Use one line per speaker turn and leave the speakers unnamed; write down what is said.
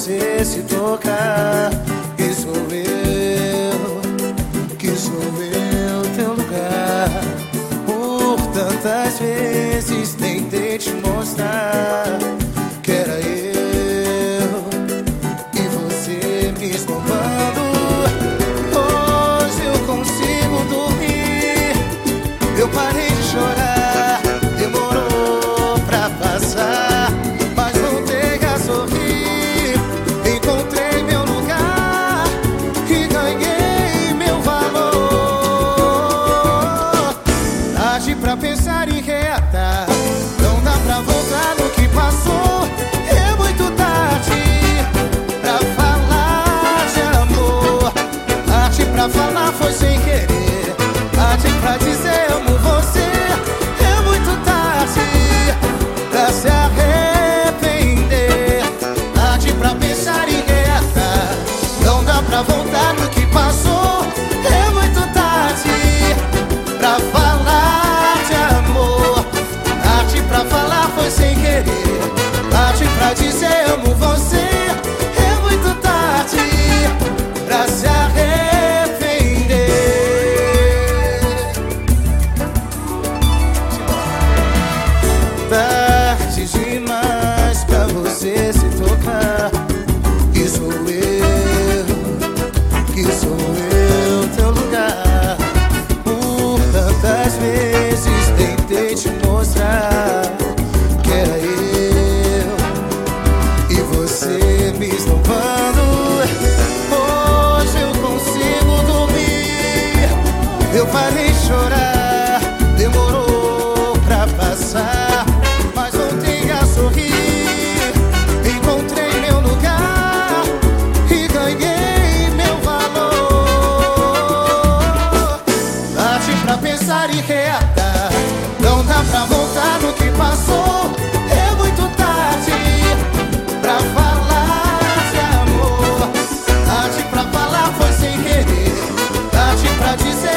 você se tocar. Que sou eu, que sou eu, teu lugar. Por tantas vezes tentei te mostrar. pra pensar e reatar. Não dá pra voltar. her pensar e Não dá pra voltar no que passou. É muito tarde pra falar de amor. Tarde pra falar foi sem querer. Tarde pra dizer